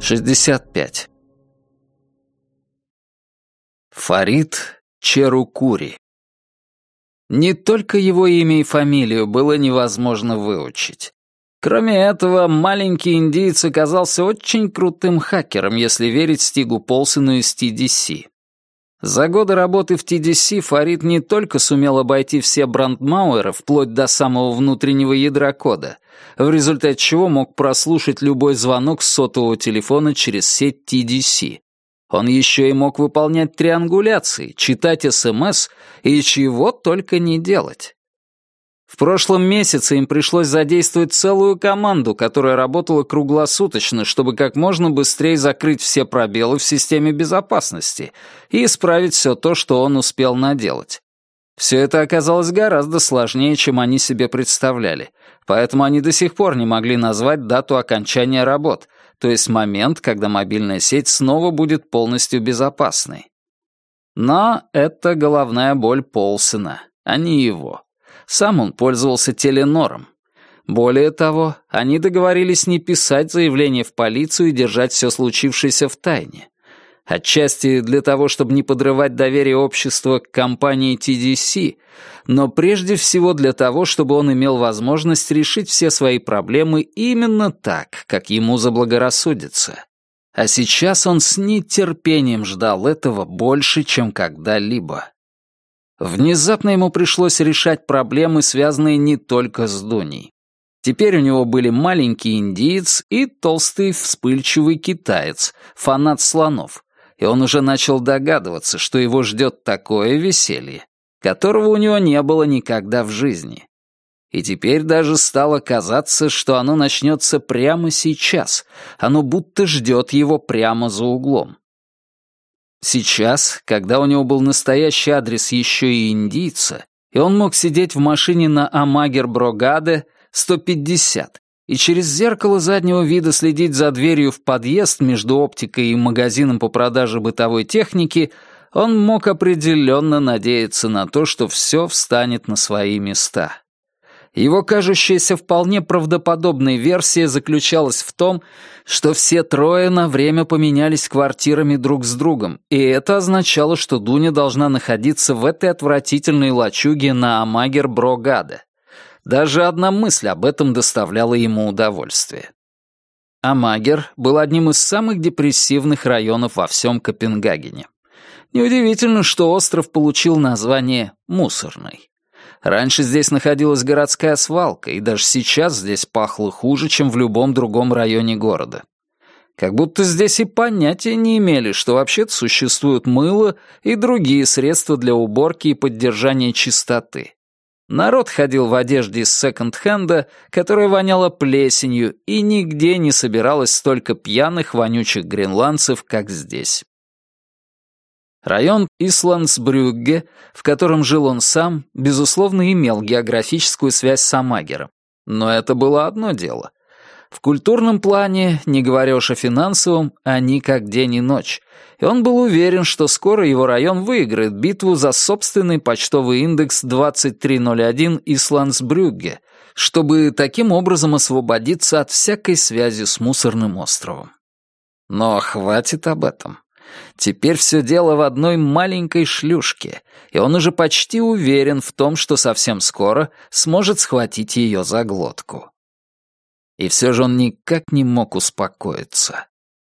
Шестьдесят пять. Фарид Черукури. Не только его имя и фамилию было невозможно выучить. Кроме этого, маленький индиец оказался очень крутым хакером, если верить Стигу Полсону из TDC. За годы работы в TDC Фарид не только сумел обойти все брандмауэры вплоть до самого внутреннего ядра кода, в результате чего мог прослушать любой звонок с сотового телефона через сеть TDC. Он еще и мог выполнять триангуляции, читать СМС и чего только не делать. В прошлом месяце им пришлось задействовать целую команду, которая работала круглосуточно, чтобы как можно быстрее закрыть все пробелы в системе безопасности и исправить все то, что он успел наделать. Все это оказалось гораздо сложнее, чем они себе представляли, поэтому они до сих пор не могли назвать дату окончания работ, то есть момент, когда мобильная сеть снова будет полностью безопасной. Но это головная боль Полсона, а не его. Сам он пользовался теленором. Более того, они договорились не писать заявление в полицию и держать все случившееся в тайне. Отчасти для того, чтобы не подрывать доверие общества к компании TDC, но прежде всего для того, чтобы он имел возможность решить все свои проблемы именно так, как ему заблагорассудится. А сейчас он с нетерпением ждал этого больше, чем когда-либо. Внезапно ему пришлось решать проблемы, связанные не только с Дуней. Теперь у него были маленький индиец и толстый вспыльчивый китаец, фанат слонов, и он уже начал догадываться, что его ждет такое веселье, которого у него не было никогда в жизни. И теперь даже стало казаться, что оно начнется прямо сейчас, оно будто ждет его прямо за углом. Сейчас, когда у него был настоящий адрес еще и индийца, и он мог сидеть в машине на Амагер-Брогаде 150 и через зеркало заднего вида следить за дверью в подъезд между оптикой и магазином по продаже бытовой техники, он мог определенно надеяться на то, что все встанет на свои места. Его кажущаяся вполне правдоподобной версия заключалась в том, что все трое на время поменялись квартирами друг с другом, и это означало, что Дуня должна находиться в этой отвратительной лачуге на Амагер-Брогаде. Даже одна мысль об этом доставляла ему удовольствие. Амагер был одним из самых депрессивных районов во всем Копенгагене. Неудивительно, что остров получил название «мусорный». Раньше здесь находилась городская свалка, и даже сейчас здесь пахло хуже, чем в любом другом районе города. Как будто здесь и понятия не имели, что вообще-то существуют мыло и другие средства для уборки и поддержания чистоты. Народ ходил в одежде из секонд-хенда, которая воняла плесенью, и нигде не собиралось столько пьяных, вонючих гренландцев, как здесь. Район Исландсбрюгге, в котором жил он сам, безусловно, имел географическую связь с Амагером. Но это было одно дело. В культурном плане, не говоря уж о финансовом, они как день и ночь. И он был уверен, что скоро его район выиграет битву за собственный почтовый индекс 2301 Исландсбрюгге, чтобы таким образом освободиться от всякой связи с мусорным островом. Но хватит об этом. Теперь все дело в одной маленькой шлюшке, и он уже почти уверен в том, что совсем скоро сможет схватить ее за глотку. И все же он никак не мог успокоиться.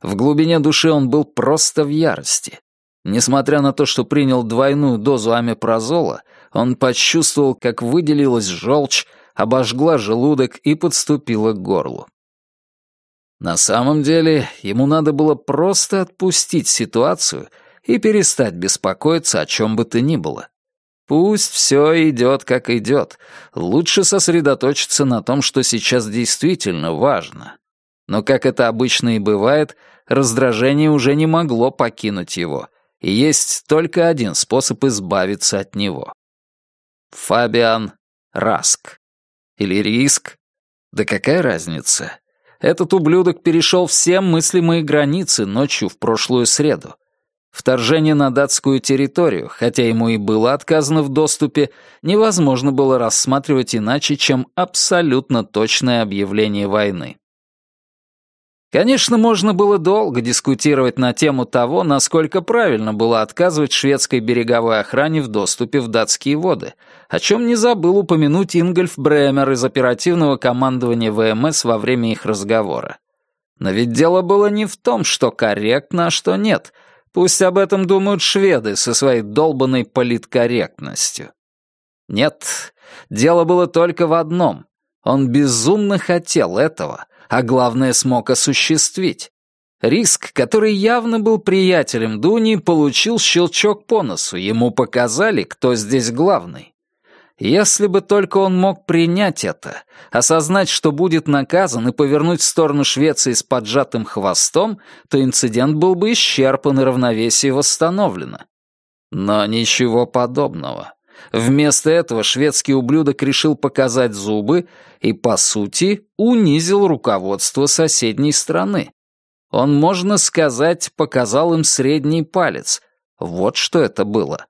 В глубине души он был просто в ярости. Несмотря на то, что принял двойную дозу амипрозола, он почувствовал, как выделилась желчь, обожгла желудок и подступила к горлу. На самом деле, ему надо было просто отпустить ситуацию и перестать беспокоиться о чем бы то ни было. Пусть все идет, как идет. Лучше сосредоточиться на том, что сейчас действительно важно. Но, как это обычно и бывает, раздражение уже не могло покинуть его, и есть только один способ избавиться от него. Фабиан Раск. Или Риск. Да какая разница? Этот ублюдок перешел все мыслимые границы ночью в прошлую среду. Вторжение на датскую территорию, хотя ему и было отказано в доступе, невозможно было рассматривать иначе, чем абсолютно точное объявление войны. Конечно, можно было долго дискутировать на тему того, насколько правильно было отказывать шведской береговой охране в доступе в датские воды, о чем не забыл упомянуть Ингольф Бремер из оперативного командования ВМС во время их разговора. Но ведь дело было не в том, что корректно, а что нет. Пусть об этом думают шведы со своей долбанной политкорректностью. Нет, дело было только в одном. Он безумно хотел этого, а главное смог осуществить. Риск, который явно был приятелем Дуни, получил щелчок по носу, ему показали, кто здесь главный. Если бы только он мог принять это, осознать, что будет наказан, и повернуть в сторону Швеции с поджатым хвостом, то инцидент был бы исчерпан и равновесие восстановлено. Но ничего подобного. Вместо этого шведский ублюдок решил показать зубы и, по сути, унизил руководство соседней страны. Он, можно сказать, показал им средний палец. Вот что это было.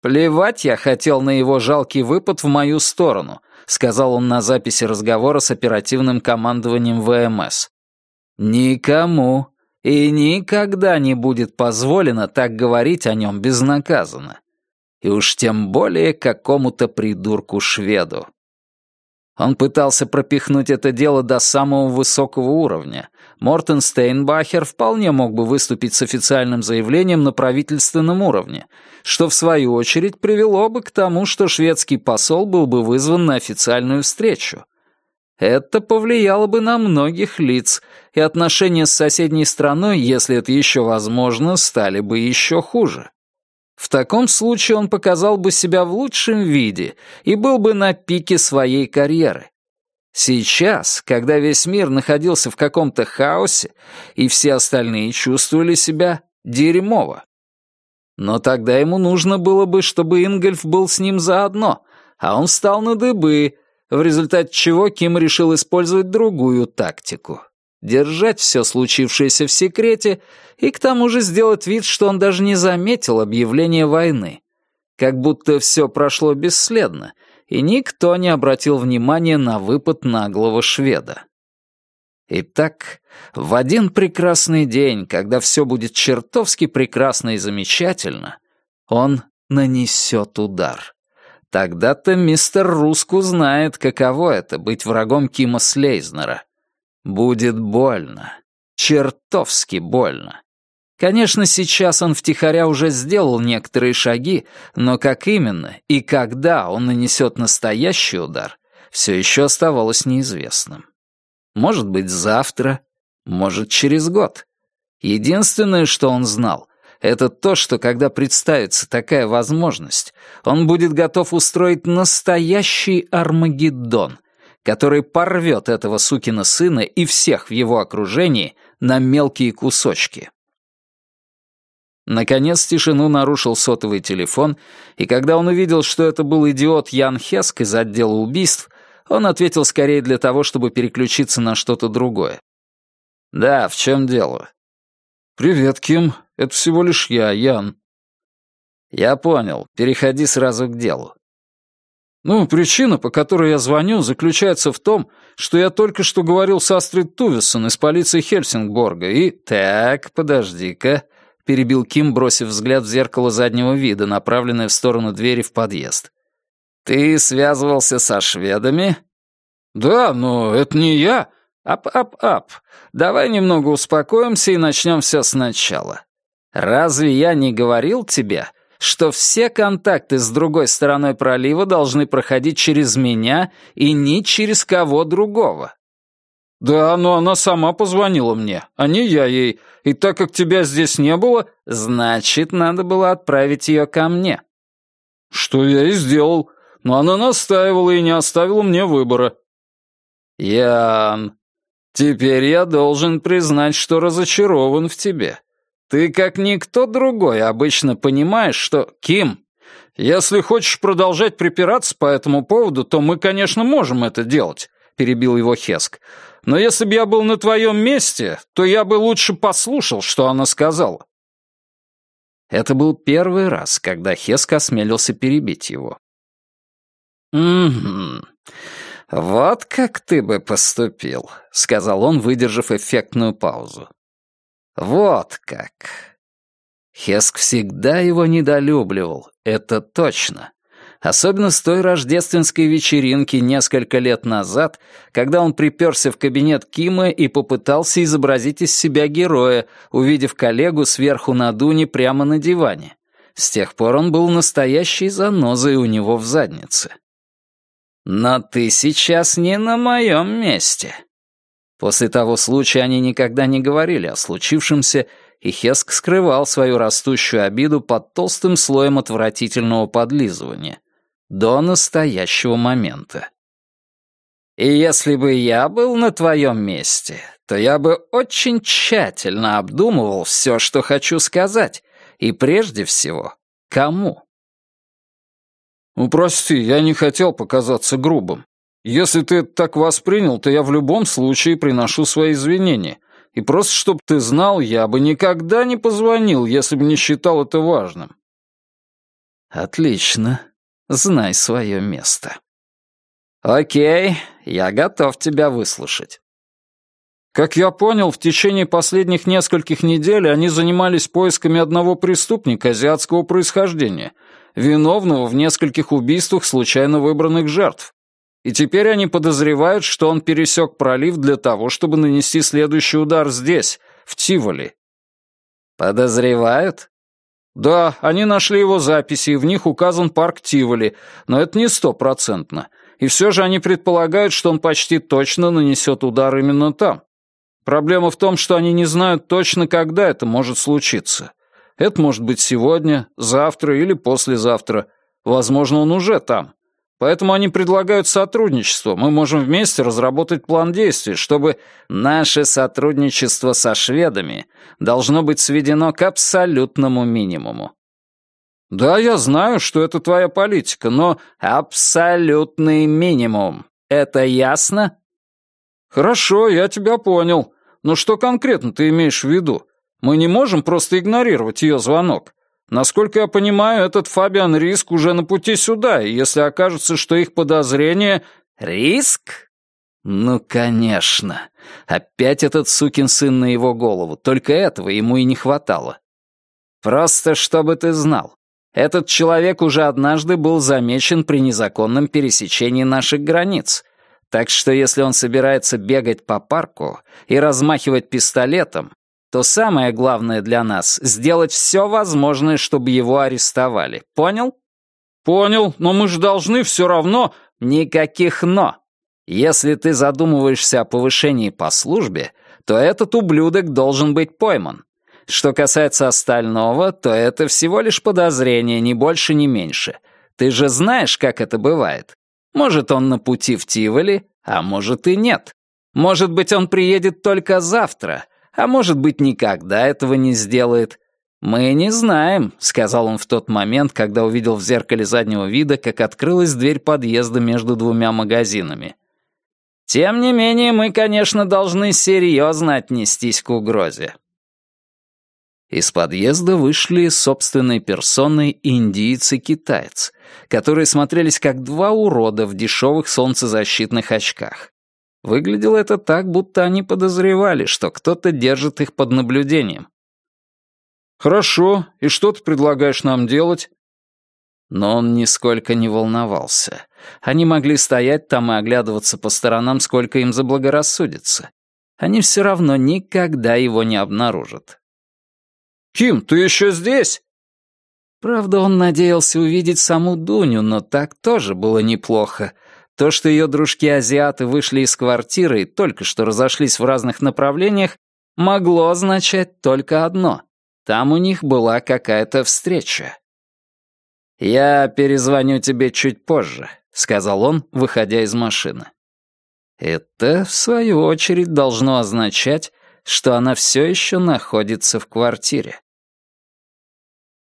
«Плевать я хотел на его жалкий выпад в мою сторону», сказал он на записи разговора с оперативным командованием ВМС. «Никому и никогда не будет позволено так говорить о нем безнаказанно. И уж тем более какому-то придурку-шведу». Он пытался пропихнуть это дело до самого высокого уровня. Мортен Стейнбахер вполне мог бы выступить с официальным заявлением на правительственном уровне, что в свою очередь привело бы к тому, что шведский посол был бы вызван на официальную встречу. Это повлияло бы на многих лиц, и отношения с соседней страной, если это еще возможно, стали бы еще хуже. В таком случае он показал бы себя в лучшем виде и был бы на пике своей карьеры. Сейчас, когда весь мир находился в каком-то хаосе, и все остальные чувствовали себя дерьмово. Но тогда ему нужно было бы, чтобы Ингольф был с ним заодно, а он встал на дыбы, в результате чего Ким решил использовать другую тактику держать все случившееся в секрете и к тому же сделать вид, что он даже не заметил объявления войны. Как будто все прошло бесследно, и никто не обратил внимания на выпад наглого шведа. Итак, в один прекрасный день, когда все будет чертовски прекрасно и замечательно, он нанесет удар. Тогда-то мистер Руску знает, каково это — быть врагом Кима Слейзнера. Будет больно. Чертовски больно. Конечно, сейчас он втихаря уже сделал некоторые шаги, но как именно и когда он нанесет настоящий удар, все еще оставалось неизвестным. Может быть, завтра, может, через год. Единственное, что он знал, это то, что когда представится такая возможность, он будет готов устроить настоящий Армагеддон, который порвет этого сукина сына и всех в его окружении на мелкие кусочки. Наконец тишину нарушил сотовый телефон, и когда он увидел, что это был идиот Ян Хеск из отдела убийств, он ответил скорее для того, чтобы переключиться на что-то другое. «Да, в чем дело?» «Привет, Ким. Это всего лишь я, Ян». «Я понял. Переходи сразу к делу. Ну, причина, по которой я звоню, заключается в том, что я только что говорил с Астрид Тувессон из полиции Хельсингборга и... Так, подожди-ка, перебил Ким, бросив взгляд в зеркало заднего вида, направленное в сторону двери в подъезд. Ты связывался со шведами? Да, но это не я. Ап-ап-ап. Давай немного успокоимся и начнем все сначала. Разве я не говорил тебе, что все контакты с другой стороной пролива должны проходить через меня и не через кого другого. Да, но она сама позвонила мне, а не я ей. И так как тебя здесь не было, значит, надо было отправить ее ко мне. Что я и сделал. Но она настаивала и не оставила мне выбора. Ян, теперь я должен признать, что разочарован в тебе. Ты, как никто другой, обычно понимаешь, что... Ким, если хочешь продолжать припираться по этому поводу, то мы, конечно, можем это делать, перебил его Хеск. Но если бы я был на твоем месте, то я бы лучше послушал, что она сказала. Это был первый раз, когда Хеск осмелился перебить его. «Угу. Вот как ты бы поступил», — сказал он, выдержав эффектную паузу. «Вот как». Хеск всегда его недолюбливал, это точно. Особенно с той рождественской вечеринки несколько лет назад, когда он приперся в кабинет Кима и попытался изобразить из себя героя, увидев коллегу сверху на дуне прямо на диване. С тех пор он был настоящей занозой у него в заднице. «Но ты сейчас не на моем месте». После того случая они никогда не говорили о случившемся, и Хеск скрывал свою растущую обиду под толстым слоем отвратительного подлизывания до настоящего момента. И если бы я был на твоем месте, то я бы очень тщательно обдумывал все, что хочу сказать, и прежде всего, кому. «Ну, прости, я не хотел показаться грубым. Если ты это так воспринял, то я в любом случае приношу свои извинения. И просто, чтобы ты знал, я бы никогда не позвонил, если бы не считал это важным». «Отлично. Знай свое место. Окей, я готов тебя выслушать. Как я понял, в течение последних нескольких недель они занимались поисками одного преступника азиатского происхождения, виновного в нескольких убийствах случайно выбранных жертв. И теперь они подозревают, что он пересек пролив для того, чтобы нанести следующий удар здесь, в Тиволи. Подозревают? Да, они нашли его записи, и в них указан парк Тиволи, но это не стопроцентно. И все же они предполагают, что он почти точно нанесет удар именно там. Проблема в том, что они не знают точно, когда это может случиться. Это может быть сегодня, завтра или послезавтра. Возможно, он уже там. Поэтому они предлагают сотрудничество. Мы можем вместе разработать план действий, чтобы наше сотрудничество со шведами должно быть сведено к абсолютному минимуму. Да, я знаю, что это твоя политика, но абсолютный минимум. Это ясно? Хорошо, я тебя понял. Но что конкретно ты имеешь в виду? Мы не можем просто игнорировать ее звонок. Насколько я понимаю, этот Фабиан Риск уже на пути сюда, и если окажется, что их подозрение... Риск? Ну, конечно. Опять этот сукин сын на его голову. Только этого ему и не хватало. Просто чтобы ты знал. Этот человек уже однажды был замечен при незаконном пересечении наших границ. Так что если он собирается бегать по парку и размахивать пистолетом, то самое главное для нас — сделать все возможное, чтобы его арестовали. Понял? Понял, но мы же должны все равно... Никаких «но». Если ты задумываешься о повышении по службе, то этот ублюдок должен быть пойман. Что касается остального, то это всего лишь подозрение, ни больше, ни меньше. Ты же знаешь, как это бывает. Может, он на пути в Тиволи, а может и нет. Может быть, он приедет только завтра, а может быть, никогда этого не сделает. Мы не знаем», — сказал он в тот момент, когда увидел в зеркале заднего вида, как открылась дверь подъезда между двумя магазинами. «Тем не менее, мы, конечно, должны серьезно отнестись к угрозе». Из подъезда вышли собственной персоной индиец и китаец, которые смотрелись как два урода в дешевых солнцезащитных очках. Выглядело это так, будто они подозревали, что кто-то держит их под наблюдением. «Хорошо, и что ты предлагаешь нам делать?» Но он нисколько не волновался. Они могли стоять там и оглядываться по сторонам, сколько им заблагорассудится. Они все равно никогда его не обнаружат. «Ким, ты еще здесь?» Правда, он надеялся увидеть саму Дуню, но так тоже было неплохо. То, что ее дружки-азиаты вышли из квартиры и только что разошлись в разных направлениях, могло означать только одно. Там у них была какая-то встреча. «Я перезвоню тебе чуть позже», — сказал он, выходя из машины. Это, в свою очередь, должно означать, что она все еще находится в квартире.